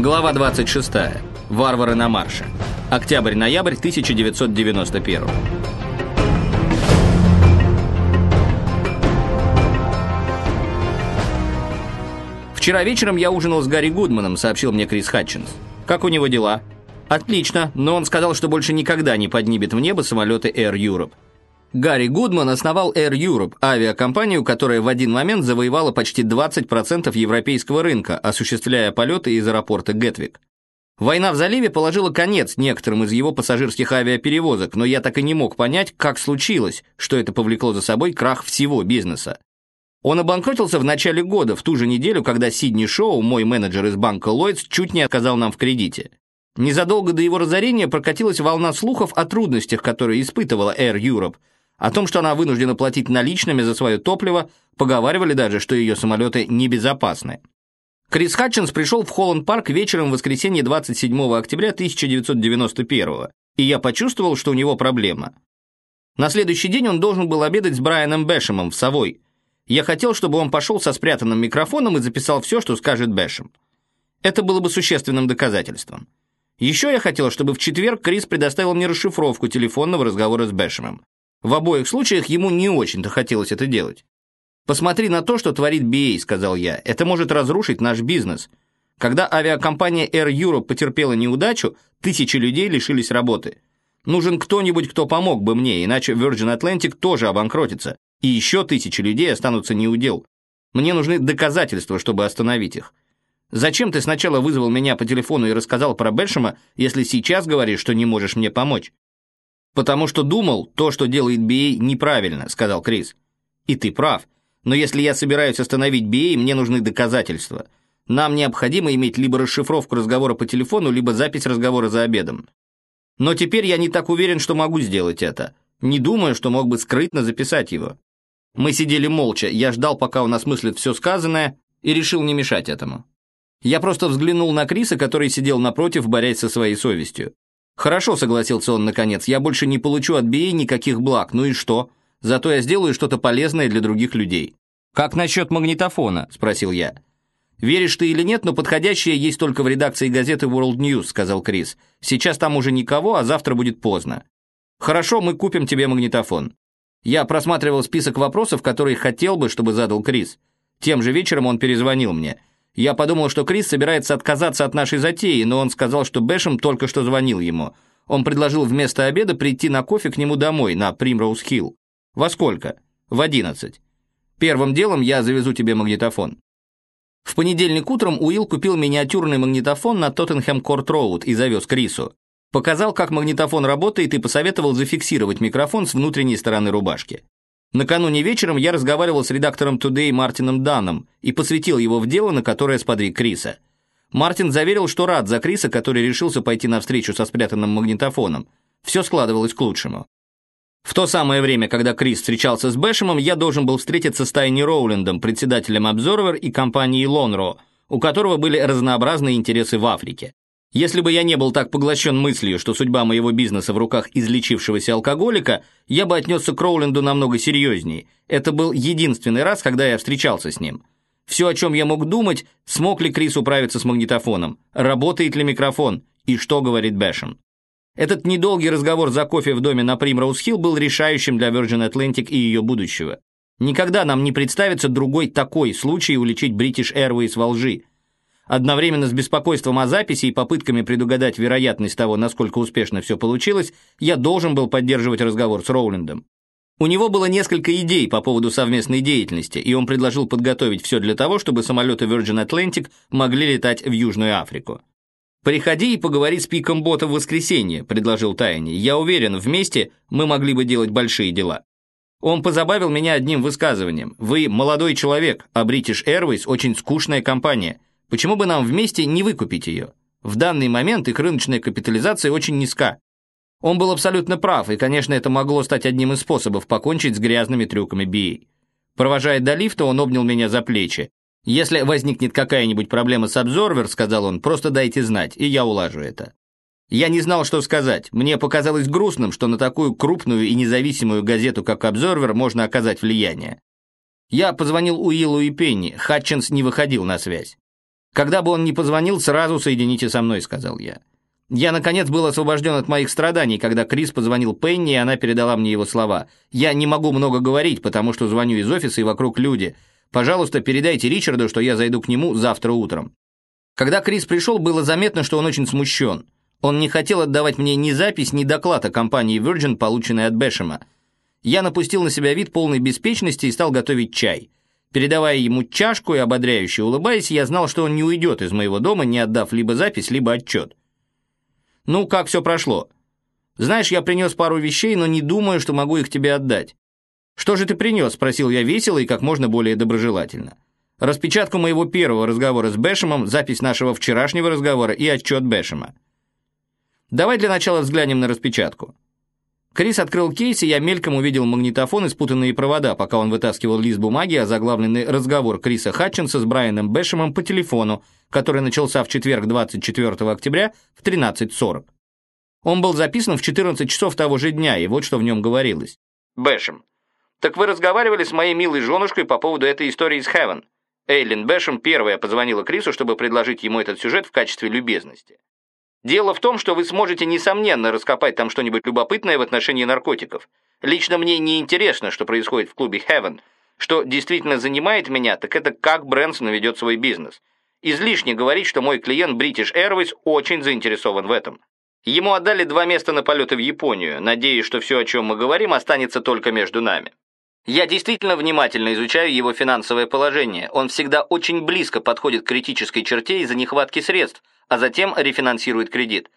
Глава 26. Варвары на марше. Октябрь-ноябрь 1991. Вчера вечером я ужинал с Гарри Гудманом, сообщил мне Крис Хатчинс. Как у него дела? Отлично, но он сказал, что больше никогда не поднимет в небо самолеты Air Europe. Гарри Гудман основал Air Europe, авиакомпанию, которая в один момент завоевала почти 20% европейского рынка, осуществляя полеты из аэропорта Гетвик. Война в заливе положила конец некоторым из его пассажирских авиаперевозок, но я так и не мог понять, как случилось, что это повлекло за собой крах всего бизнеса. Он обанкротился в начале года, в ту же неделю, когда Сидни Шоу, мой менеджер из банка Lloyds, чуть не отказал нам в кредите. Незадолго до его разорения прокатилась волна слухов о трудностях, которые испытывала Air Europe – о том, что она вынуждена платить наличными за свое топливо, поговаривали даже, что ее самолеты небезопасны. Крис Хатчинс пришел в Холланд-парк вечером в воскресенье 27 октября 1991 и я почувствовал, что у него проблема. На следующий день он должен был обедать с Брайаном Бэшемом в Савой. Я хотел, чтобы он пошел со спрятанным микрофоном и записал все, что скажет Бэшем. Это было бы существенным доказательством. Еще я хотел, чтобы в четверг Крис предоставил мне расшифровку телефонного разговора с Бэшемом. В обоих случаях ему не очень-то хотелось это делать. «Посмотри на то, что творит BA», — сказал я. «Это может разрушить наш бизнес». Когда авиакомпания Air Europe потерпела неудачу, тысячи людей лишились работы. Нужен кто-нибудь, кто помог бы мне, иначе Virgin Atlantic тоже обанкротится, и еще тысячи людей останутся неудел. Мне нужны доказательства, чтобы остановить их. Зачем ты сначала вызвал меня по телефону и рассказал про Бельшема, если сейчас говоришь, что не можешь мне помочь? «Потому что думал, то, что делает BA, неправильно», — сказал Крис. «И ты прав. Но если я собираюсь остановить BA, мне нужны доказательства. Нам необходимо иметь либо расшифровку разговора по телефону, либо запись разговора за обедом. Но теперь я не так уверен, что могу сделать это. Не думаю, что мог бы скрытно записать его». Мы сидели молча, я ждал, пока он осмыслит все сказанное, и решил не мешать этому. Я просто взглянул на Криса, который сидел напротив, борясь со своей совестью. «Хорошо», — согласился он наконец, — «я больше не получу от BA никаких благ, ну и что? Зато я сделаю что-то полезное для других людей». «Как насчет магнитофона?» — спросил я. «Веришь ты или нет, но подходящее есть только в редакции газеты World News», — сказал Крис. «Сейчас там уже никого, а завтра будет поздно». «Хорошо, мы купим тебе магнитофон». Я просматривал список вопросов, которые хотел бы, чтобы задал Крис. Тем же вечером он перезвонил мне. Я подумал, что Крис собирается отказаться от нашей затеи, но он сказал, что Бэшем только что звонил ему. Он предложил вместо обеда прийти на кофе к нему домой, на Примроуз-Хилл. Во сколько? В одиннадцать. Первым делом я завезу тебе магнитофон. В понедельник утром Уилл купил миниатюрный магнитофон на Тоттенхэм Корт Роуд и завез Крису. Показал, как магнитофон работает и посоветовал зафиксировать микрофон с внутренней стороны рубашки. Накануне вечером я разговаривал с редактором Today Мартином Данном и посвятил его в дело, на которое сподвиг Криса. Мартин заверил, что рад за Криса, который решился пойти навстречу со спрятанным магнитофоном. Все складывалось к лучшему. В то самое время, когда Крис встречался с Бэшемом, я должен был встретиться с Тайни Роулендом, председателем Observer и компании Лонро, у которого были разнообразные интересы в Африке. Если бы я не был так поглощен мыслью, что судьба моего бизнеса в руках излечившегося алкоголика, я бы отнесся к Роуленду намного серьезнее. Это был единственный раз, когда я встречался с ним. Все, о чем я мог думать, смог ли Крис управиться с магнитофоном, работает ли микрофон и что говорит Бэшем. Этот недолгий разговор за кофе в доме на Примроуз-Хилл был решающим для Virgin Atlantic и ее будущего. Никогда нам не представится другой такой случай уличить British Airways во лжи – Одновременно с беспокойством о записи и попытками предугадать вероятность того, насколько успешно все получилось, я должен был поддерживать разговор с Роулендом. У него было несколько идей по поводу совместной деятельности, и он предложил подготовить все для того, чтобы самолеты Virgin Atlantic могли летать в Южную Африку. «Приходи и поговори с Пиком Бота в воскресенье», — предложил Тайни. «Я уверен, вместе мы могли бы делать большие дела». Он позабавил меня одним высказыванием. «Вы молодой человек, а British Airways очень скучная компания. Почему бы нам вместе не выкупить ее? В данный момент их рыночная капитализация очень низка. Он был абсолютно прав, и, конечно, это могло стать одним из способов покончить с грязными трюками BA. Провожая до лифта, он обнял меня за плечи. «Если возникнет какая-нибудь проблема с Observer, — сказал он, — просто дайте знать, и я улажу это». Я не знал, что сказать. Мне показалось грустным, что на такую крупную и независимую газету, как Observer, можно оказать влияние. Я позвонил Уиллу и Пенни, Хатчинс не выходил на связь. Когда бы он ни позвонил, сразу соедините со мной», — сказал я. Я, наконец, был освобожден от моих страданий, когда Крис позвонил Пенни, и она передала мне его слова. «Я не могу много говорить, потому что звоню из офиса, и вокруг люди. Пожалуйста, передайте Ричарду, что я зайду к нему завтра утром». Когда Крис пришел, было заметно, что он очень смущен. Он не хотел отдавать мне ни запись, ни доклад о компании Virgin, полученный от Бэшема. Я напустил на себя вид полной беспечности и стал готовить чай. Передавая ему чашку и ободряюще улыбаясь, я знал, что он не уйдет из моего дома, не отдав либо запись, либо отчет. «Ну, как все прошло?» «Знаешь, я принес пару вещей, но не думаю, что могу их тебе отдать». «Что же ты принес?» – спросил я весело и как можно более доброжелательно. Распечатку моего первого разговора с Бэшемом, запись нашего вчерашнего разговора и отчет Бэшема. Давай для начала взглянем на распечатку. Крис открыл кейс, и я мельком увидел магнитофон и спутанные провода, пока он вытаскивал лист бумаги, озаглавленный разговор Криса Хатчинса с Брайаном Бэшемом по телефону, который начался в четверг 24 октября в 13.40. Он был записан в 14 часов того же дня, и вот что в нем говорилось. «Бэшем, так вы разговаривали с моей милой женушкой по поводу этой истории из Хевен?» Эйлин Бэшем первая позвонила Крису, чтобы предложить ему этот сюжет в качестве любезности. Дело в том, что вы сможете, несомненно, раскопать там что-нибудь любопытное в отношении наркотиков. Лично мне не интересно, что происходит в клубе Heaven. Что действительно занимает меня, так это как Брэнсон ведет свой бизнес. Излишне говорить, что мой клиент British Airways очень заинтересован в этом. Ему отдали два места на полеты в Японию, надеясь, что все, о чем мы говорим, останется только между нами. Я действительно внимательно изучаю его финансовое положение. Он всегда очень близко подходит к критической черте из-за нехватки средств – а затем рефинансирует кредит.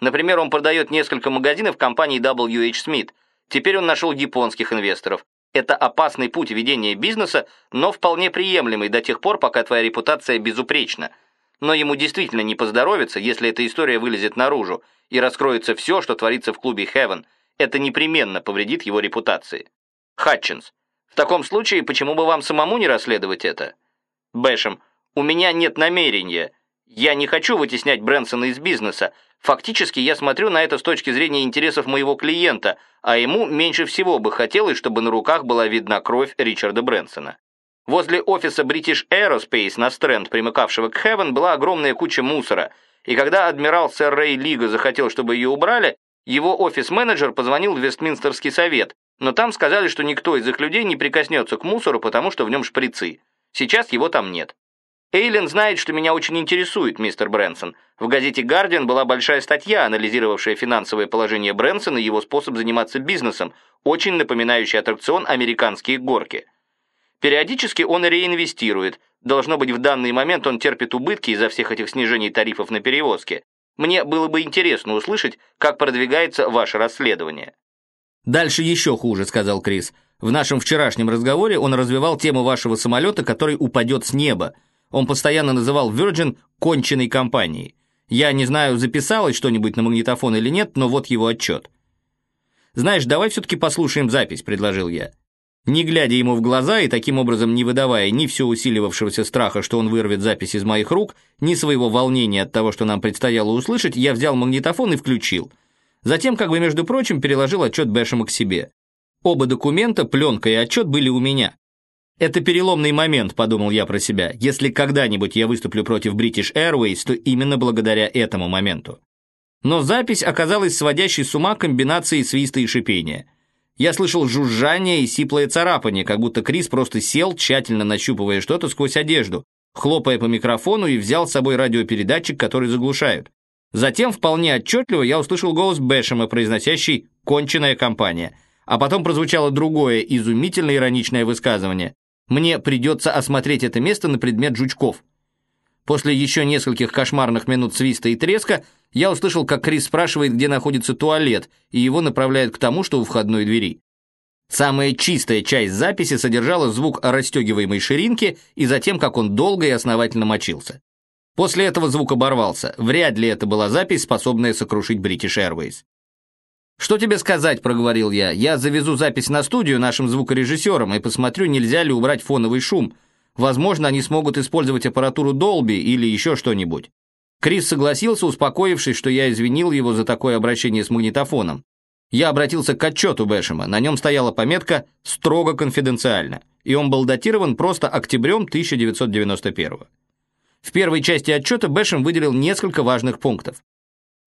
Например, он продает несколько магазинов компании WH Smith. Теперь он нашел японских инвесторов. Это опасный путь ведения бизнеса, но вполне приемлемый до тех пор, пока твоя репутация безупречна. Но ему действительно не поздоровится, если эта история вылезет наружу и раскроется все, что творится в клубе Heaven. Это непременно повредит его репутации. Хатчинс. В таком случае, почему бы вам самому не расследовать это? Бэшем. У меня нет намерения. Я не хочу вытеснять Брэнсона из бизнеса. Фактически я смотрю на это с точки зрения интересов моего клиента, а ему меньше всего бы хотелось, чтобы на руках была видна кровь Ричарда Брэнсона. Возле офиса British Aerospace на Стрэнд, примыкавшего к Хевен, была огромная куча мусора, и когда адмирал сэр Рэй Лига захотел, чтобы ее убрали, его офис-менеджер позвонил в Вестминстерский совет, но там сказали, что никто из их людей не прикоснется к мусору, потому что в нем шприцы. Сейчас его там нет. Эйлин знает, что меня очень интересует, мистер Брэнсон. В газете «Гардиан» была большая статья, анализировавшая финансовое положение Брэнсона и его способ заниматься бизнесом, очень напоминающий аттракцион «Американские горки». Периодически он реинвестирует. Должно быть, в данный момент он терпит убытки из-за всех этих снижений тарифов на перевозки. Мне было бы интересно услышать, как продвигается ваше расследование. «Дальше еще хуже», — сказал Крис. «В нашем вчерашнем разговоре он развивал тему вашего самолета, который упадет с неба. Он постоянно называл Virgin конченной компанией. Я не знаю, записалось что-нибудь на магнитофон или нет, но вот его отчет. «Знаешь, давай все-таки послушаем запись», — предложил я. Не глядя ему в глаза и таким образом не выдавая ни все усиливавшегося страха, что он вырвет запись из моих рук, ни своего волнения от того, что нам предстояло услышать, я взял магнитофон и включил. Затем, как бы между прочим, переложил отчет Бэшема к себе. Оба документа, пленка и отчет были у меня. Это переломный момент, подумал я про себя. Если когда-нибудь я выступлю против British Airways, то именно благодаря этому моменту. Но запись оказалась сводящей с ума комбинацией свиста и шипения. Я слышал жужжание и сиплое царапание, как будто Крис просто сел, тщательно нащупывая что-то сквозь одежду, хлопая по микрофону и взял с собой радиопередатчик, который заглушают. Затем вполне отчетливо я услышал голос Бэшема, произносящий «конченая компания», а потом прозвучало другое изумительно ироничное высказывание. Мне придется осмотреть это место на предмет жучков. После еще нескольких кошмарных минут свиста и треска я услышал, как Крис спрашивает, где находится туалет, и его направляют к тому, что у входной двери. Самая чистая часть записи содержала звук расстегиваемой ширинки и затем, как он долго и основательно мочился. После этого звук оборвался. Вряд ли это была запись, способная сокрушить British Airways. «Что тебе сказать?» – проговорил я. «Я завезу запись на студию нашим звукорежиссерам и посмотрю, нельзя ли убрать фоновый шум. Возможно, они смогут использовать аппаратуру Dolby или еще что-нибудь». Крис согласился, успокоившись, что я извинил его за такое обращение с магнитофоном. Я обратился к отчету Бэшема, на нем стояла пометка «строго конфиденциально», и он был датирован просто октябрем 1991 -го. В первой части отчета Бэшем выделил несколько важных пунктов.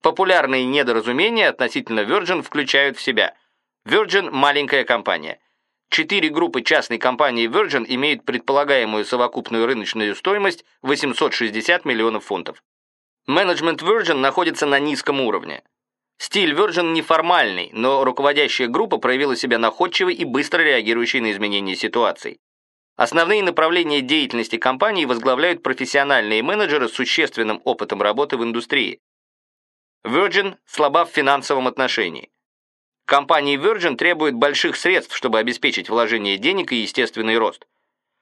Популярные недоразумения относительно Virgin включают в себя. Virgin – маленькая компания. Четыре группы частной компании Virgin имеют предполагаемую совокупную рыночную стоимость 860 миллионов фунтов. Менеджмент Virgin находится на низком уровне. Стиль Virgin неформальный, но руководящая группа проявила себя находчивой и быстро реагирующей на изменения ситуаций. Основные направления деятельности компании возглавляют профессиональные менеджеры с существенным опытом работы в индустрии. Virgin слаба в финансовом отношении. Компании Virgin требуют больших средств, чтобы обеспечить вложение денег и естественный рост.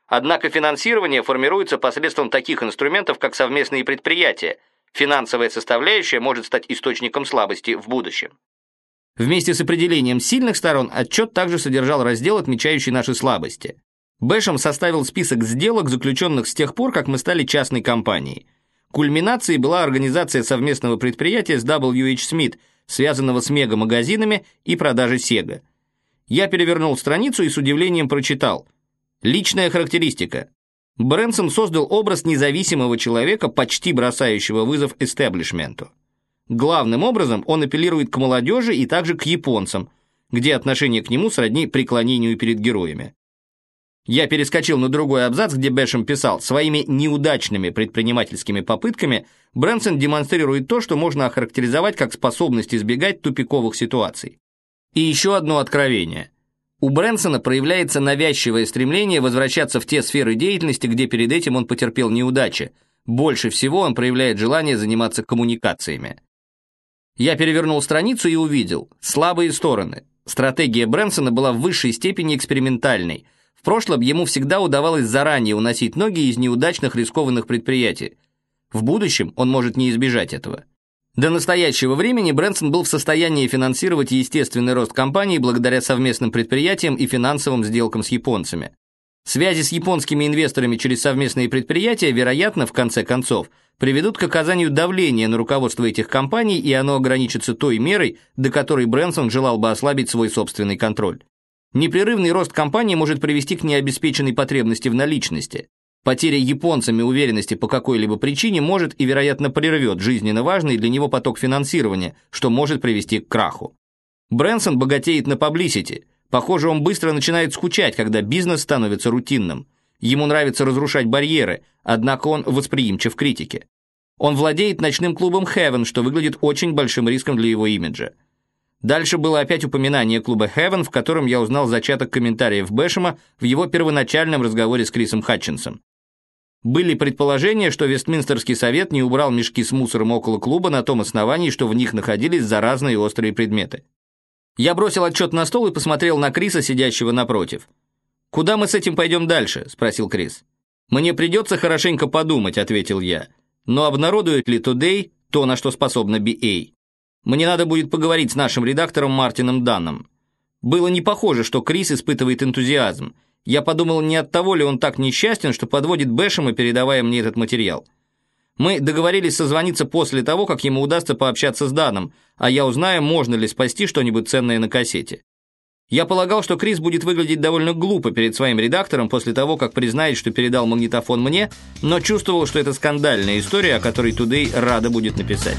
Однако финансирование формируется посредством таких инструментов, как совместные предприятия. Финансовая составляющая может стать источником слабости в будущем. Вместе с определением сильных сторон отчет также содержал раздел, отмечающий наши слабости. Бэшем составил список сделок, заключенных с тех пор, как мы стали частной компанией. Кульминацией была организация совместного предприятия с WH Smith, связанного с мега-магазинами и продажей Sega. Я перевернул страницу и с удивлением прочитал. Личная характеристика. Брэнсон создал образ независимого человека, почти бросающего вызов эстеблишменту. Главным образом он апеллирует к молодежи и также к японцам, где отношение к нему сродни преклонению перед героями. Я перескочил на другой абзац, где Бэшем писал, своими неудачными предпринимательскими попытками Брэнсон демонстрирует то, что можно охарактеризовать как способность избегать тупиковых ситуаций. И еще одно откровение. У Брэнсона проявляется навязчивое стремление возвращаться в те сферы деятельности, где перед этим он потерпел неудачи. Больше всего он проявляет желание заниматься коммуникациями. Я перевернул страницу и увидел слабые стороны. Стратегия Брэнсона была в высшей степени экспериментальной – в прошлом ему всегда удавалось заранее уносить ноги из неудачных рискованных предприятий. В будущем он может не избежать этого. До настоящего времени Брэнсон был в состоянии финансировать естественный рост компании благодаря совместным предприятиям и финансовым сделкам с японцами. Связи с японскими инвесторами через совместные предприятия, вероятно, в конце концов, приведут к оказанию давления на руководство этих компаний, и оно ограничится той мерой, до которой Брэнсон желал бы ослабить свой собственный контроль. Непрерывный рост компании может привести к необеспеченной потребности в наличности. Потеря японцами уверенности по какой-либо причине может и, вероятно, прервет жизненно важный для него поток финансирования, что может привести к краху. Брэнсон богатеет на паблисити. Похоже, он быстро начинает скучать, когда бизнес становится рутинным. Ему нравится разрушать барьеры, однако он восприимчив к критике. Он владеет ночным клубом Heaven, что выглядит очень большим риском для его имиджа. Дальше было опять упоминание клуба Heaven, в котором я узнал зачаток комментариев Бэшема в его первоначальном разговоре с Крисом Хатчинсом. Были предположения, что Вестминстерский совет не убрал мешки с мусором около клуба на том основании, что в них находились заразные острые предметы. Я бросил отчет на стол и посмотрел на Криса, сидящего напротив. «Куда мы с этим пойдем дальше?» – спросил Крис. «Мне придется хорошенько подумать», – ответил я. «Но обнародует ли Today то, на что способна BA?» Мне надо будет поговорить с нашим редактором Мартином Данном. Было не похоже, что Крис испытывает энтузиазм. Я подумал, не от того ли он так несчастен, что подводит Бэшема, передавая мне этот материал. Мы договорились созвониться после того, как ему удастся пообщаться с Даном, а я узнаю, можно ли спасти что-нибудь ценное на кассете. Я полагал, что Крис будет выглядеть довольно глупо перед своим редактором после того, как признает, что передал магнитофон мне, но чувствовал, что это скандальная история, о которой Тудей рада будет написать.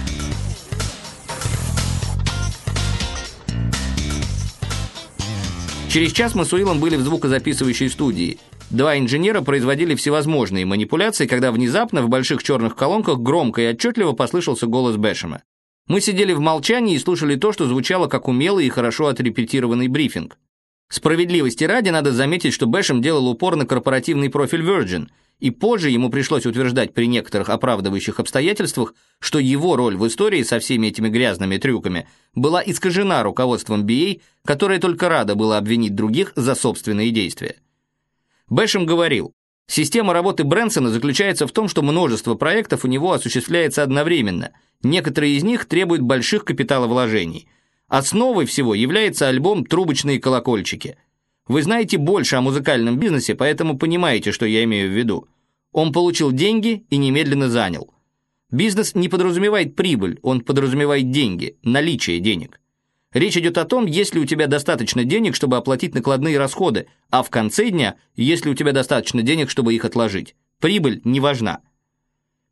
Через час мы с Уиллом были в звукозаписывающей студии. Два инженера производили всевозможные манипуляции, когда внезапно в больших черных колонках громко и отчетливо послышался голос Бэшема. Мы сидели в молчании и слушали то, что звучало как умелый и хорошо отрепетированный брифинг. Справедливости ради надо заметить, что Бэшем делал упор на корпоративный профиль Virgin – и позже ему пришлось утверждать при некоторых оправдывающих обстоятельствах, что его роль в истории со всеми этими грязными трюками была искажена руководством BA, которое только радо было обвинить других за собственные действия. Бэшем говорил, система работы Брэнсона заключается в том, что множество проектов у него осуществляется одновременно, некоторые из них требуют больших капиталовложений. Основой всего является альбом «Трубочные колокольчики», вы знаете больше о музыкальном бизнесе, поэтому понимаете, что я имею в виду. Он получил деньги и немедленно занял. Бизнес не подразумевает прибыль, он подразумевает деньги, наличие денег. Речь идет о том, есть ли у тебя достаточно денег, чтобы оплатить накладные расходы, а в конце дня, есть ли у тебя достаточно денег, чтобы их отложить. Прибыль не важна.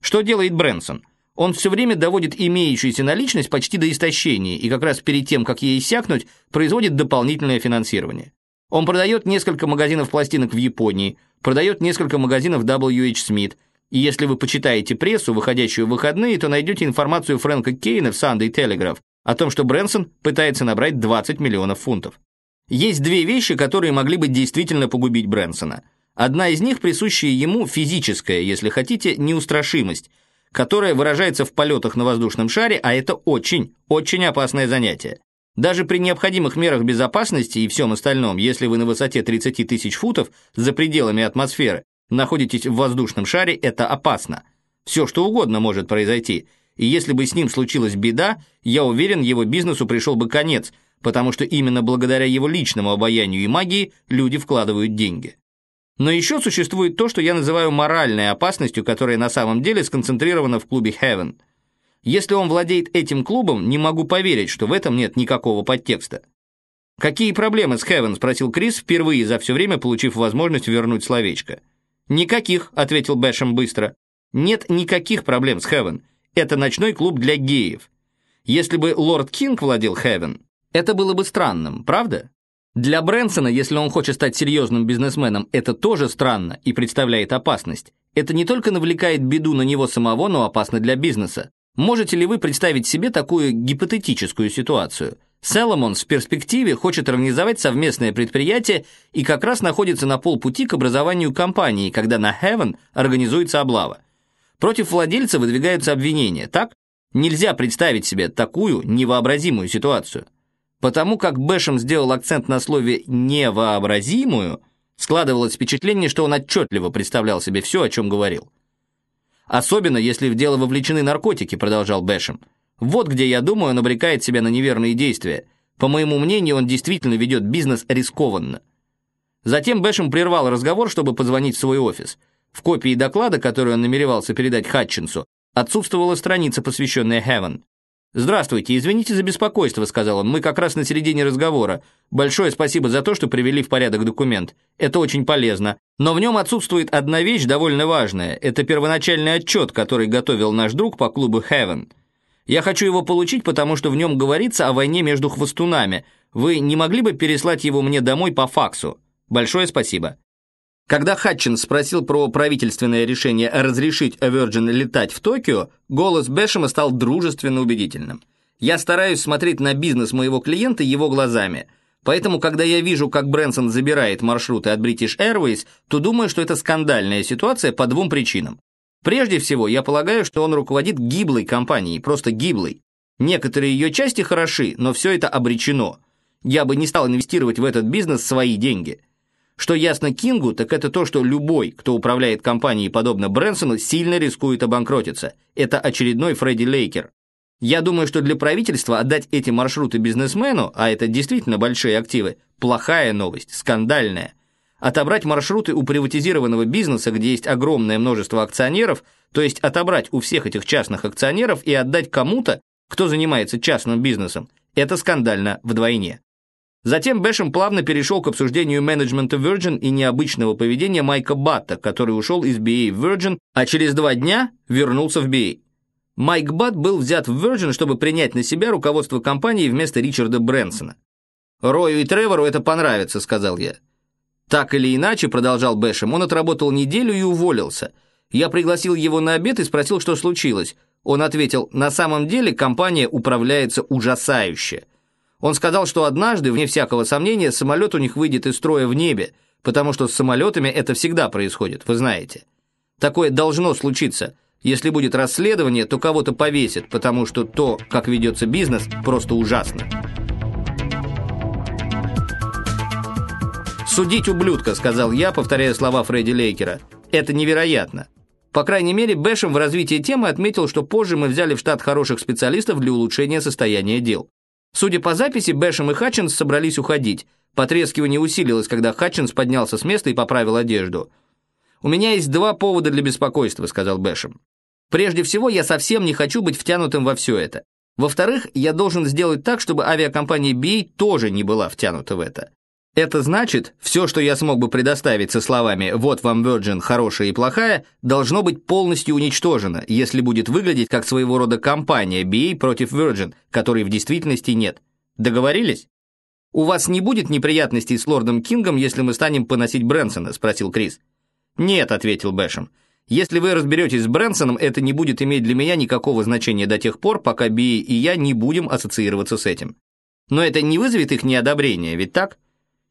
Что делает Брэнсон? Он все время доводит имеющуюся наличность почти до истощения и как раз перед тем, как ей иссякнуть, производит дополнительное финансирование. Он продает несколько магазинов пластинок в Японии, продает несколько магазинов WH Smith, и если вы почитаете прессу, выходящую в выходные, то найдете информацию Фрэнка Кейна в Sunday Telegraph о том, что Брэнсон пытается набрать 20 миллионов фунтов. Есть две вещи, которые могли бы действительно погубить Брэнсона. Одна из них присущая ему физическая, если хотите, неустрашимость – которая выражается в полетах на воздушном шаре, а это очень, очень опасное занятие. Даже при необходимых мерах безопасности и всем остальном, если вы на высоте 30 тысяч футов за пределами атмосферы находитесь в воздушном шаре, это опасно. Все что угодно может произойти. И если бы с ним случилась беда, я уверен, его бизнесу пришел бы конец, потому что именно благодаря его личному обаянию и магии люди вкладывают деньги. Но еще существует то, что я называю моральной опасностью, которая на самом деле сконцентрирована в клубе Heaven. Если он владеет этим клубом, не могу поверить, что в этом нет никакого подтекста. «Какие проблемы с Heaven?» – спросил Крис, впервые за все время получив возможность вернуть словечко. «Никаких», – ответил Бэшем быстро. «Нет никаких проблем с Heaven. Это ночной клуб для геев. Если бы Лорд Кинг владел Heaven, это было бы странным, правда?» Для Брэнсона, если он хочет стать серьезным бизнесменом, это тоже странно и представляет опасность. Это не только навлекает беду на него самого, но опасно для бизнеса. Можете ли вы представить себе такую гипотетическую ситуацию? Соломонс в перспективе хочет организовать совместное предприятие и как раз находится на полпути к образованию компании, когда на Heaven организуется облава. Против владельца выдвигаются обвинения, так? Нельзя представить себе такую невообразимую ситуацию. Потому как Бэшем сделал акцент на слове «невообразимую», складывалось впечатление, что он отчетливо представлял себе все, о чем говорил. «Особенно, если в дело вовлечены наркотики», — продолжал Бэшем. «Вот где, я думаю, он обрекает себя на неверные действия. По моему мнению, он действительно ведет бизнес рискованно». Затем Бэшем прервал разговор, чтобы позвонить в свой офис. В копии доклада, который он намеревался передать Хатчинсу, отсутствовала страница, посвященная Хевен. «Здравствуйте, извините за беспокойство», — сказал он. «Мы как раз на середине разговора. Большое спасибо за то, что привели в порядок документ. Это очень полезно. Но в нем отсутствует одна вещь довольно важная. Это первоначальный отчет, который готовил наш друг по клубу Heaven. Я хочу его получить, потому что в нем говорится о войне между хвостунами. Вы не могли бы переслать его мне домой по факсу? Большое спасибо». Когда Хатчин спросил про правительственное решение разрешить Virgin летать в Токио, голос Бэшема стал дружественно убедительным. «Я стараюсь смотреть на бизнес моего клиента его глазами, поэтому, когда я вижу, как Брэнсон забирает маршруты от British Airways, то думаю, что это скандальная ситуация по двум причинам. Прежде всего, я полагаю, что он руководит гиблой компанией, просто гиблой. Некоторые ее части хороши, но все это обречено. Я бы не стал инвестировать в этот бизнес свои деньги». Что ясно Кингу, так это то, что любой, кто управляет компанией подобно Брэнсону, сильно рискует обанкротиться. Это очередной Фредди Лейкер. Я думаю, что для правительства отдать эти маршруты бизнесмену, а это действительно большие активы, плохая новость, скандальная. Отобрать маршруты у приватизированного бизнеса, где есть огромное множество акционеров, то есть отобрать у всех этих частных акционеров и отдать кому-то, кто занимается частным бизнесом, это скандально вдвойне. Затем Бэшем плавно перешел к обсуждению менеджмента Virgin и необычного поведения Майка Батта, который ушел из BA в Virgin, а через два дня вернулся в BA. Майк Бат был взят в Virgin, чтобы принять на себя руководство компании вместо Ричарда Брэнсона. «Рою и Тревору это понравится», — сказал я. Так или иначе, продолжал Бэшем, он отработал неделю и уволился. Я пригласил его на обед и спросил, что случилось. Он ответил, на самом деле компания управляется ужасающе. Он сказал, что однажды, вне всякого сомнения, самолет у них выйдет из строя в небе, потому что с самолетами это всегда происходит, вы знаете. Такое должно случиться. Если будет расследование, то кого-то повесят, потому что то, как ведется бизнес, просто ужасно. «Судить ублюдка», — сказал я, повторяя слова Фредди Лейкера. «Это невероятно». По крайней мере, Бэшем в развитии темы отметил, что позже мы взяли в штат хороших специалистов для улучшения состояния дел. Судя по записи, Бэшем и Хатчинс собрались уходить. Потрескивание усилилось, когда Хатчинс поднялся с места и поправил одежду. «У меня есть два повода для беспокойства», — сказал Бэшем. «Прежде всего, я совсем не хочу быть втянутым во все это. Во-вторых, я должен сделать так, чтобы авиакомпания BA тоже не была втянута в это. Это значит, все, что я смог бы предоставить со словами «вот вам Virgin, хорошая и плохая», должно быть полностью уничтожено, если будет выглядеть как своего рода кампания BA против Virgin, которой в действительности нет. Договорились? «У вас не будет неприятностей с лордом Кингом, если мы станем поносить Брэнсона?» – спросил Крис. «Нет», – ответил Бэшем. «Если вы разберетесь с Брэнсоном, это не будет иметь для меня никакого значения до тех пор, пока Би и я не будем ассоциироваться с этим. Но это не вызовет их неодобрения, ведь так?»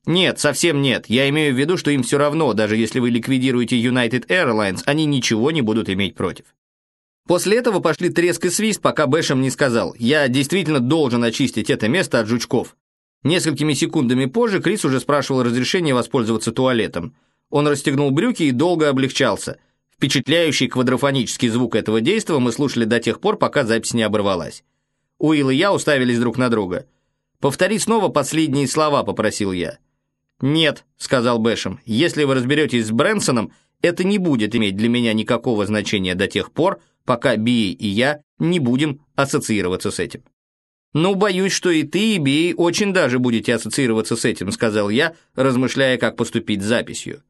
Нет, совсем нет. Я имею в виду, что им все равно, даже если вы ликвидируете United Airlines, они ничего не будут иметь против. После этого пошли треск и свист, пока Бэшем не сказал, я действительно должен очистить это место от жучков. Несколькими секундами позже Крис уже спрашивал разрешение воспользоваться туалетом. Он расстегнул брюки и долго облегчался. Впечатляющий квадрофонический звук этого действия мы слушали до тех пор, пока запись не оборвалась. Уилл и я уставились друг на друга. «Повтори снова последние слова», — попросил я. «Нет», — сказал Бэшем, — «если вы разберетесь с Брэнсоном, это не будет иметь для меня никакого значения до тех пор, пока Би и я не будем ассоциироваться с этим». «Ну, боюсь, что и ты, и Би очень даже будете ассоциироваться с этим», — сказал я, размышляя, как поступить с записью.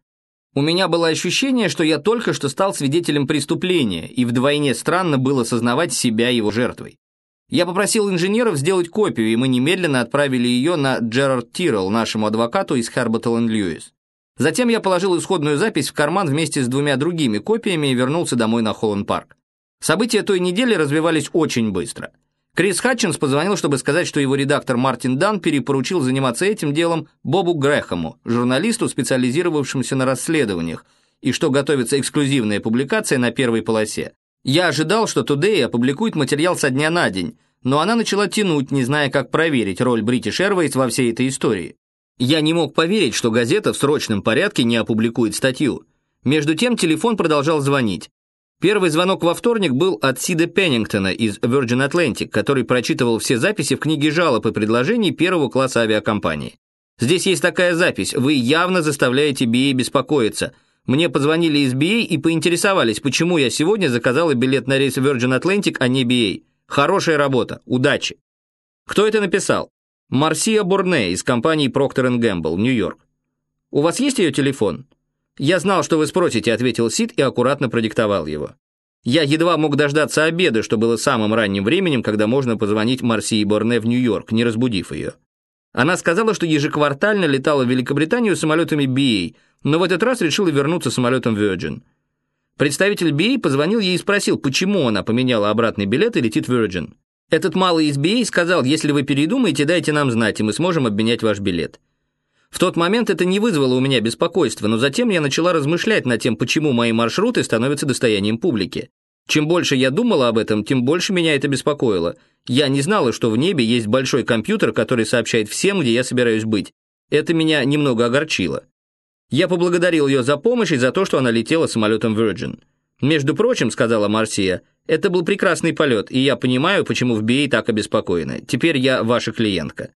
У меня было ощущение, что я только что стал свидетелем преступления, и вдвойне странно было сознавать себя его жертвой. Я попросил инженеров сделать копию, и мы немедленно отправили ее на Джерард Тиррелл, нашему адвокату из Харботтл Льюис. Затем я положил исходную запись в карман вместе с двумя другими копиями и вернулся домой на Холланд-парк. События той недели развивались очень быстро. Крис Хатчинс позвонил, чтобы сказать, что его редактор Мартин Дан перепоручил заниматься этим делом Бобу Грэхэму, журналисту, специализировавшемуся на расследованиях, и что готовится эксклюзивная публикация на первой полосе. Я ожидал, что Today опубликует материал со дня на день, но она начала тянуть, не зная, как проверить роль British Airways во всей этой истории. Я не мог поверить, что газета в срочном порядке не опубликует статью. Между тем телефон продолжал звонить. Первый звонок во вторник был от Сида Пеннингтона из Virgin Atlantic, который прочитывал все записи в книге жалоб и предложений первого класса авиакомпании. Здесь есть такая запись. Вы явно заставляете BA беспокоиться – мне позвонили из BA и поинтересовались, почему я сегодня заказала билет на рейс Virgin Atlantic, а не BA. Хорошая работа, удачи. Кто это написал? Марсия Бурне из компании Procter Gamble, Нью-Йорк. У вас есть ее телефон? Я знал, что вы спросите, ответил Сид и аккуратно продиктовал его. Я едва мог дождаться обеда, что было самым ранним временем, когда можно позвонить Марсии Борне в Нью-Йорк, не разбудив ее. Она сказала, что ежеквартально летала в Великобританию самолетами BA, но в этот раз решила вернуться самолетом Virgin. Представитель BA позвонил ей и спросил, почему она поменяла обратный билет и летит Virgin. Этот малый из BA сказал, если вы передумаете, дайте нам знать, и мы сможем обменять ваш билет. В тот момент это не вызвало у меня беспокойства, но затем я начала размышлять над тем, почему мои маршруты становятся достоянием публики. Чем больше я думала об этом, тем больше меня это беспокоило. Я не знала, что в небе есть большой компьютер, который сообщает всем, где я собираюсь быть. Это меня немного огорчило. Я поблагодарил ее за помощь и за то, что она летела самолетом Virgin. «Между прочим», — сказала Марсия, — «это был прекрасный полет, и я понимаю, почему в BA так обеспокоены. Теперь я ваша клиентка».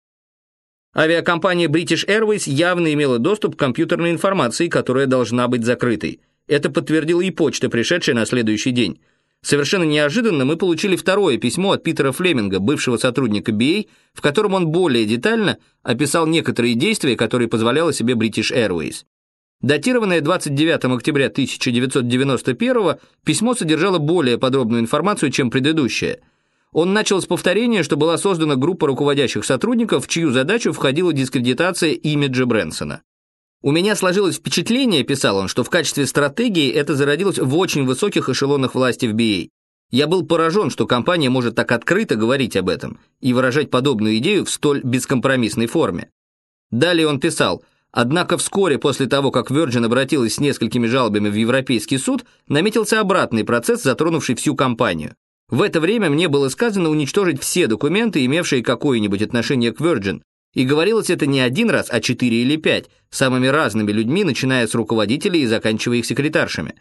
Авиакомпания British Airways явно имела доступ к компьютерной информации, которая должна быть закрытой. Это подтвердила и почта, пришедшая на следующий день. Совершенно неожиданно мы получили второе письмо от Питера Флеминга, бывшего сотрудника BA, в котором он более детально описал некоторые действия, которые позволяла себе British Airways. Датированное 29 октября 1991 письмо содержало более подробную информацию, чем предыдущее. Он начал с повторения, что была создана группа руководящих сотрудников, в чью задачу входила дискредитация имиджа Брэнсона. «У меня сложилось впечатление», — писал он, что в качестве стратегии это зародилось в очень высоких эшелонах власти в BA. Я был поражен, что компания может так открыто говорить об этом и выражать подобную идею в столь бескомпромиссной форме. Далее он писал — Однако вскоре после того, как Virgin обратилась с несколькими жалобами в Европейский суд, наметился обратный процесс, затронувший всю компанию. В это время мне было сказано уничтожить все документы, имевшие какое-нибудь отношение к Virgin, и говорилось это не один раз, а четыре или пять, самыми разными людьми, начиная с руководителей и заканчивая их секретаршами.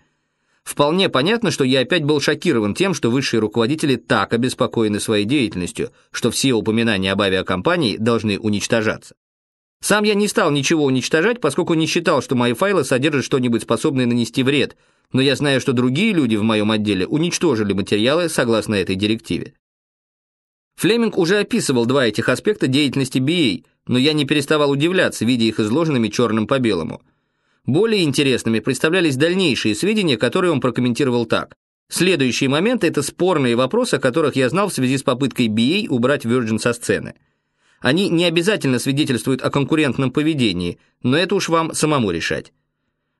Вполне понятно, что я опять был шокирован тем, что высшие руководители так обеспокоены своей деятельностью, что все упоминания об авиакомпании должны уничтожаться. Сам я не стал ничего уничтожать, поскольку не считал, что мои файлы содержат что-нибудь способное нанести вред, но я знаю, что другие люди в моем отделе уничтожили материалы согласно этой директиве. Флеминг уже описывал два этих аспекта деятельности BA, но я не переставал удивляться, видя их изложенными черным по белому. Более интересными представлялись дальнейшие сведения, которые он прокомментировал так. Следующие моменты – это спорные вопросы, о которых я знал в связи с попыткой BA убрать Virgin со сцены. Они не обязательно свидетельствуют о конкурентном поведении, но это уж вам самому решать.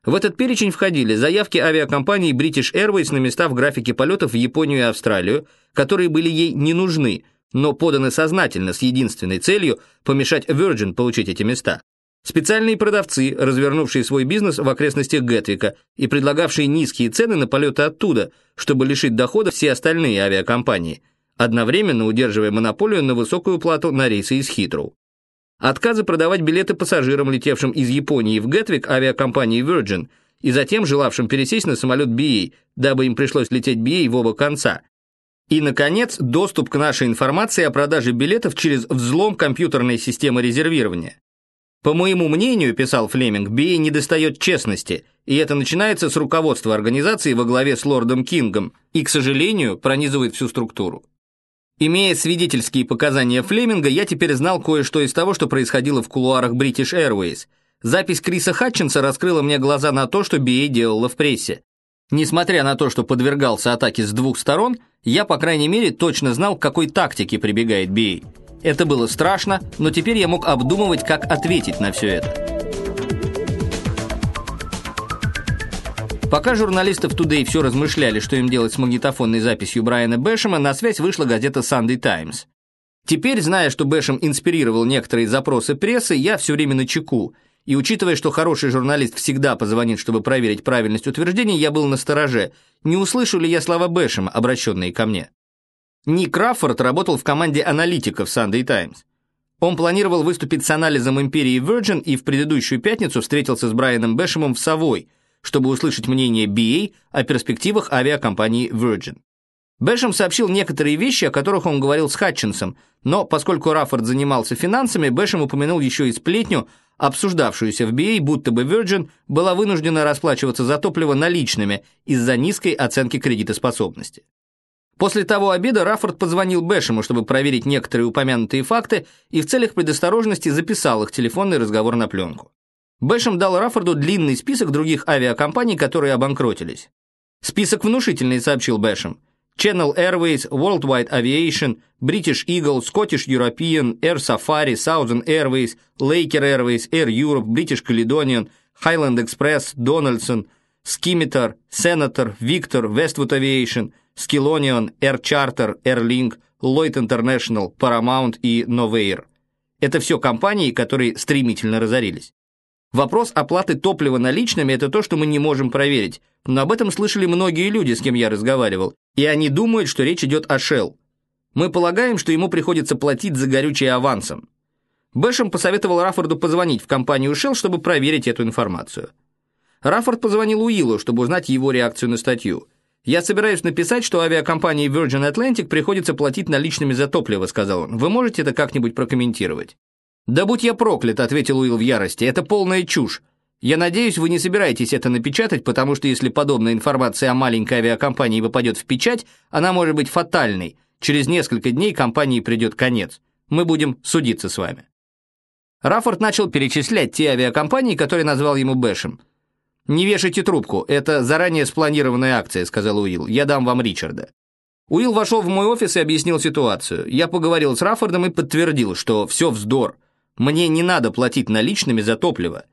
В этот перечень входили заявки авиакомпании British Airways на места в графике полетов в Японию и Австралию, которые были ей не нужны, но поданы сознательно с единственной целью помешать Virgin получить эти места. Специальные продавцы, развернувшие свой бизнес в окрестностях Гетвика и предлагавшие низкие цены на полеты оттуда, чтобы лишить дохода все остальные авиакомпании, одновременно удерживая монополию на высокую плату на рейсы из Хитроу. Отказы продавать билеты пассажирам, летевшим из Японии в Гетвик авиакомпании Virgin, и затем желавшим пересесть на самолет BA, дабы им пришлось лететь BA в оба конца. И, наконец, доступ к нашей информации о продаже билетов через взлом компьютерной системы резервирования. По моему мнению, писал Флеминг, BA недостает честности, и это начинается с руководства организации во главе с лордом Кингом и, к сожалению, пронизывает всю структуру. Имея свидетельские показания Флеминга, я теперь знал кое-что из того, что происходило в кулуарах British Airways. Запись Криса Хатчинса раскрыла мне глаза на то, что BA делала в прессе. Несмотря на то, что подвергался атаке с двух сторон, я, по крайней мере, точно знал, к какой тактике прибегает BA. Это было страшно, но теперь я мог обдумывать, как ответить на все это. Пока журналисты в Today все размышляли, что им делать с магнитофонной записью Брайана Бэшема, на связь вышла газета Sunday Times. Теперь, зная, что Бэшем инспирировал некоторые запросы прессы, я все время на чеку. И учитывая, что хороший журналист всегда позвонит, чтобы проверить правильность утверждений, я был на стороже. Не услышу ли я слова Бэшема, обращенные ко мне? Ник Краффорд работал в команде аналитиков Sunday Times. Он планировал выступить с анализом империи Virgin и в предыдущую пятницу встретился с Брайаном Бэшемом в Совой, чтобы услышать мнение BA о перспективах авиакомпании Virgin. Бэшем сообщил некоторые вещи, о которых он говорил с Хатчинсом, но поскольку Раффорд занимался финансами, Бэшем упомянул еще и сплетню, обсуждавшуюся в BA, будто бы Virgin была вынуждена расплачиваться за топливо наличными из-за низкой оценки кредитоспособности. После того обеда Раффорд позвонил Бэшему, чтобы проверить некоторые упомянутые факты, и в целях предосторожности записал их телефонный разговор на пленку. Бэшем дал Раффорду длинный список других авиакомпаний, которые обанкротились. «Список внушительный», — сообщил Бэшем. Channel Airways, Worldwide Aviation, British Eagle, Scottish European, Air Safari, Southern Airways, Laker Airways, Air Europe, British Caledonian, Highland Express, Donaldson, Skimitar, Senator, Victor, Westwood Aviation — Skillonion, Air Charter, Airlink, Lloyd International, Paramount и Novair. Это все компании, которые стремительно разорились. Вопрос оплаты топлива наличными – это то, что мы не можем проверить, но об этом слышали многие люди, с кем я разговаривал, и они думают, что речь идет о Shell. Мы полагаем, что ему приходится платить за горючее авансом. Бэшем посоветовал Раффорду позвонить в компанию Shell, чтобы проверить эту информацию. Раффорд позвонил Уиллу, чтобы узнать его реакцию на статью – «Я собираюсь написать, что авиакомпании Virgin Atlantic приходится платить наличными за топливо», — сказал он. «Вы можете это как-нибудь прокомментировать?» «Да будь я проклят», — ответил Уилл в ярости. «Это полная чушь. Я надеюсь, вы не собираетесь это напечатать, потому что если подобная информация о маленькой авиакомпании попадет в печать, она может быть фатальной. Через несколько дней компании придет конец. Мы будем судиться с вами». Раффорд начал перечислять те авиакомпании, которые назвал ему Бэшем. «Не вешайте трубку, это заранее спланированная акция», — сказал Уилл. «Я дам вам Ричарда». Уилл вошел в мой офис и объяснил ситуацию. Я поговорил с Раффордом и подтвердил, что все вздор. Мне не надо платить наличными за топливо.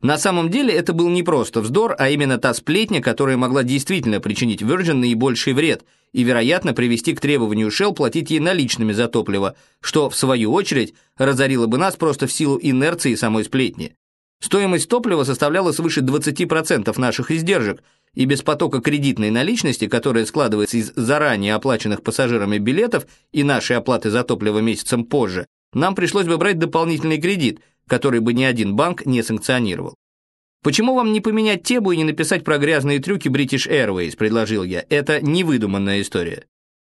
На самом деле это был не просто вздор, а именно та сплетня, которая могла действительно причинить Virgin наибольший вред и, вероятно, привести к требованию Shell платить ей наличными за топливо, что, в свою очередь, разорило бы нас просто в силу инерции самой сплетни. Стоимость топлива составляла свыше 20% наших издержек, и без потока кредитной наличности, которая складывается из заранее оплаченных пассажирами билетов и нашей оплаты за топливо месяцем позже, нам пришлось бы брать дополнительный кредит, который бы ни один банк не санкционировал. «Почему вам не поменять тему и не написать про грязные трюки British Airways?» – предложил я. «Это невыдуманная история».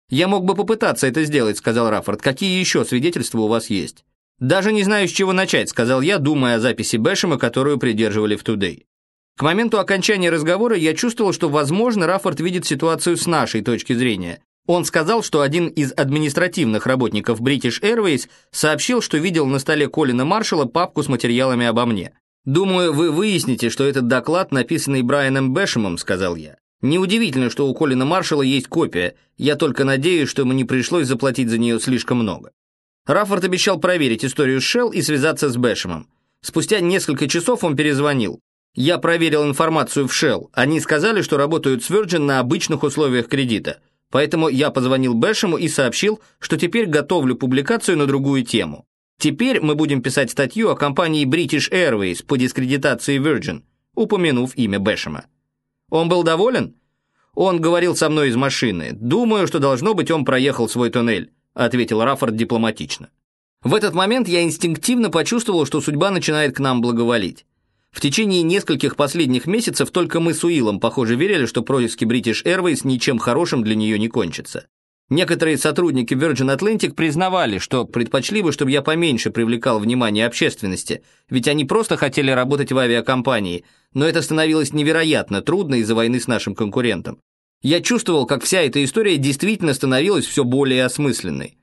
«Я мог бы попытаться это сделать», – сказал Раффорд. «Какие еще свидетельства у вас есть?» «Даже не знаю, с чего начать», — сказал я, думая о записи Бэшема, которую придерживали в Today. К моменту окончания разговора я чувствовал, что, возможно, Раффорд видит ситуацию с нашей точки зрения, Он сказал, что один из административных работников British Airways сообщил, что видел на столе Колина Маршалла папку с материалами обо мне. «Думаю, вы выясните, что этот доклад, написанный Брайаном Бэшемом», — сказал я. «Неудивительно, что у Колина Маршалла есть копия. Я только надеюсь, что ему не пришлось заплатить за нее слишком много». Раффорд обещал проверить историю Шелл и связаться с Бэшемом. Спустя несколько часов он перезвонил. Я проверил информацию в Shell. Они сказали, что работают с Virgin на обычных условиях кредита. Поэтому я позвонил Бэшему и сообщил, что теперь готовлю публикацию на другую тему. Теперь мы будем писать статью о компании British Airways по дискредитации Virgin, упомянув имя Бэшема. Он был доволен? Он говорил со мной из машины. Думаю, что должно быть он проехал свой туннель, ответил Раффорд дипломатично. В этот момент я инстинктивно почувствовал, что судьба начинает к нам благоволить. В течение нескольких последних месяцев только мы с Уиллом, похоже, верили, что происки British Airways ничем хорошим для нее не кончатся. Некоторые сотрудники Virgin Atlantic признавали, что предпочли бы, чтобы я поменьше привлекал внимание общественности, ведь они просто хотели работать в авиакомпании, но это становилось невероятно трудно из-за войны с нашим конкурентом. Я чувствовал, как вся эта история действительно становилась все более осмысленной.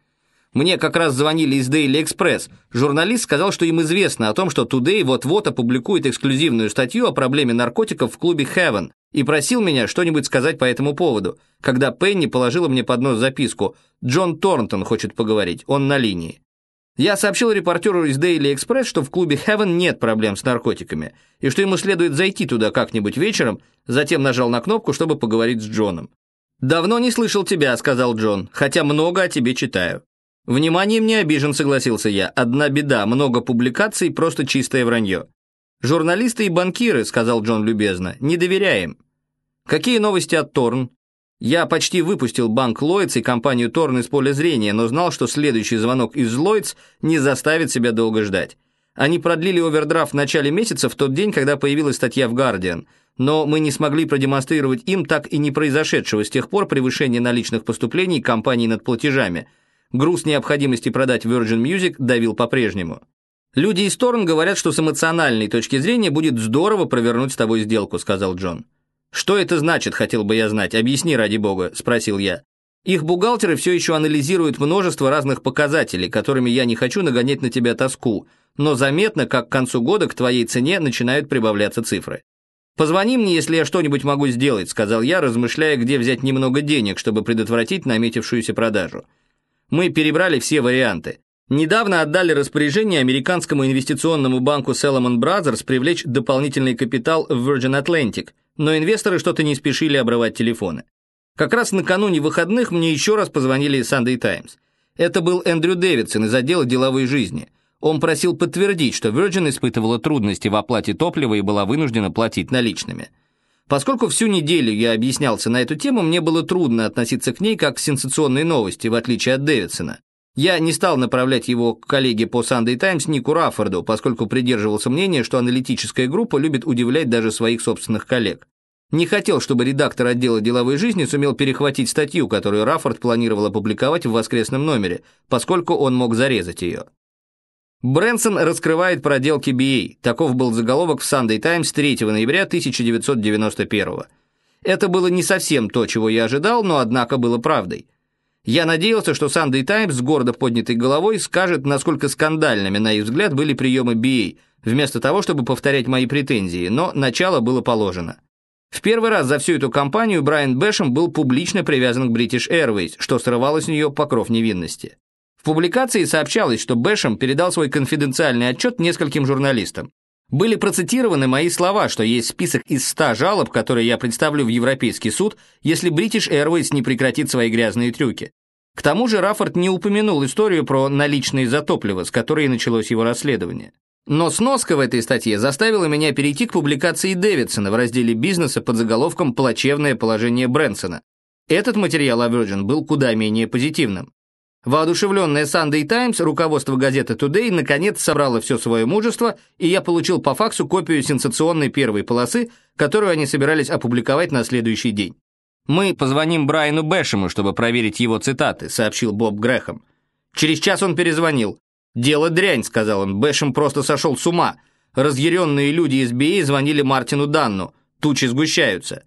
Мне как раз звонили из Daily Express. Журналист сказал, что им известно о том, что Today вот-вот опубликует эксклюзивную статью о проблеме наркотиков в клубе Heaven и просил меня что-нибудь сказать по этому поводу, когда Пенни положила мне под нос записку «Джон Торнтон хочет поговорить, он на линии». Я сообщил репортеру из Daily Express, что в клубе Heaven нет проблем с наркотиками, и что ему следует зайти туда как-нибудь вечером, затем нажал на кнопку, чтобы поговорить с Джоном. «Давно не слышал тебя», — сказал Джон, «хотя много о тебе читаю». «Вниманием не обижен», — согласился я. «Одна беда, много публикаций, просто чистое вранье». «Журналисты и банкиры», — сказал Джон любезно, — «не доверяем». «Какие новости от Торн?» Я почти выпустил банк Ллойдс и компанию Торн из поля зрения, но знал, что следующий звонок из Ллойдс не заставит себя долго ждать. Они продлили овердрафт в начале месяца, в тот день, когда появилась статья в «Гардиан», но мы не смогли продемонстрировать им так и не произошедшего с тех пор превышения наличных поступлений компании над платежами – Груз необходимости продать Virgin Music давил по-прежнему. «Люди из Торн говорят, что с эмоциональной точки зрения будет здорово провернуть с тобой сделку», — сказал Джон. «Что это значит, хотел бы я знать? Объясни, ради бога», — спросил я. «Их бухгалтеры все еще анализируют множество разных показателей, которыми я не хочу нагонять на тебя тоску, но заметно, как к концу года к твоей цене начинают прибавляться цифры. «Позвони мне, если я что-нибудь могу сделать», — сказал я, размышляя, где взять немного денег, чтобы предотвратить наметившуюся продажу. Мы перебрали все варианты. Недавно отдали распоряжение американскому инвестиционному банку Salomon Brothers привлечь дополнительный капитал в Virgin Atlantic, но инвесторы что-то не спешили обрывать телефоны. Как раз накануне выходных мне еще раз позвонили из Sunday Times. Это был Эндрю Дэвидсон из отдела деловой жизни. Он просил подтвердить, что Virgin испытывала трудности в оплате топлива и была вынуждена платить наличными. Поскольку всю неделю я объяснялся на эту тему, мне было трудно относиться к ней как к сенсационной новости, в отличие от Дэвидсона. Я не стал направлять его к коллеге по Sunday Times Нику Раффорду, поскольку придерживался мнения, что аналитическая группа любит удивлять даже своих собственных коллег. Не хотел, чтобы редактор отдела деловой жизни сумел перехватить статью, которую Раффорд планировал опубликовать в воскресном номере, поскольку он мог зарезать ее. Брэнсон раскрывает проделки BA. Таков был заголовок в Sunday Times 3 ноября 1991 Это было не совсем то, чего я ожидал, но однако было правдой. Я надеялся, что Sunday Times с гордо поднятой головой скажет, насколько скандальными, на их взгляд, были приемы BA, вместо того, чтобы повторять мои претензии, но начало было положено. В первый раз за всю эту кампанию Брайан Бэшем был публично привязан к British Airways, что срывало с нее покров невинности. В публикации сообщалось, что Бэшем передал свой конфиденциальный отчет нескольким журналистам. Были процитированы мои слова, что есть список из 100 жалоб, которые я представлю в Европейский суд, если British Airways не прекратит свои грязные трюки. К тому же Раффорд не упомянул историю про наличные за топливо, с которой началось его расследование. Но сноска в этой статье заставила меня перейти к публикации Дэвидсона в разделе бизнеса под заголовком «Плачевное положение Брэнсона». Этот материал о Virgin был куда менее позитивным. Воодушевленная Sunday Times, руководство газеты Today, наконец собрало все свое мужество, и я получил по факсу копию сенсационной первой полосы, которую они собирались опубликовать на следующий день. «Мы позвоним Брайану Бэшему, чтобы проверить его цитаты», — сообщил Боб Грэхэм. Через час он перезвонил. «Дело дрянь», — сказал он, — «Бэшем просто сошел с ума. Разъяренные люди из БИ звонили Мартину Данну. Тучи сгущаются».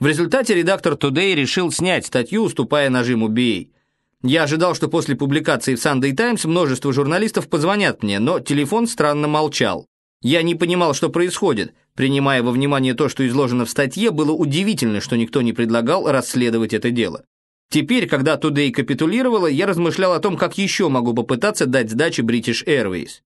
В результате редактор Today решил снять статью, уступая нажиму BA. Я ожидал, что после публикации в Sunday Times множество журналистов позвонят мне, но телефон странно молчал. Я не понимал, что происходит. Принимая во внимание то, что изложено в статье, было удивительно, что никто не предлагал расследовать это дело. Теперь, когда Today капитулировала, я размышлял о том, как еще могу попытаться дать сдачи British Airways.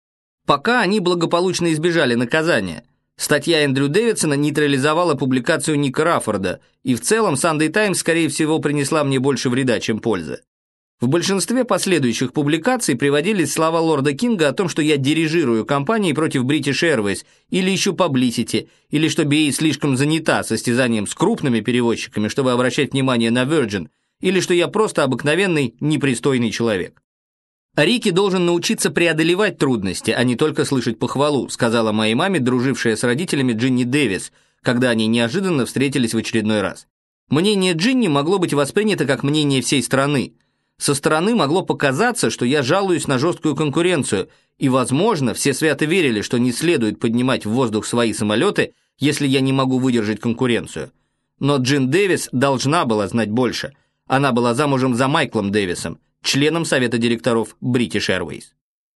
Пока они благополучно избежали наказания. Статья Эндрю Дэвидсона нейтрализовала публикацию Ника Раффорда, и в целом Sunday Times, скорее всего, принесла мне больше вреда, чем пользы. В большинстве последующих публикаций приводились слова лорда Кинга о том, что я дирижирую компанией против British Airways или ищу publicity, или что BA слишком занята состязанием с крупными перевозчиками, чтобы обращать внимание на Virgin, или что я просто обыкновенный непристойный человек. «Рики должен научиться преодолевать трудности, а не только слышать похвалу», сказала моей маме, дружившая с родителями Джинни Дэвис, когда они неожиданно встретились в очередной раз. Мнение Джинни могло быть воспринято как мнение всей страны, со стороны могло показаться, что я жалуюсь на жесткую конкуренцию, и, возможно, все свято верили, что не следует поднимать в воздух свои самолеты, если я не могу выдержать конкуренцию. Но Джин Дэвис должна была знать больше. Она была замужем за Майклом Дэвисом, членом совета директоров British Airways.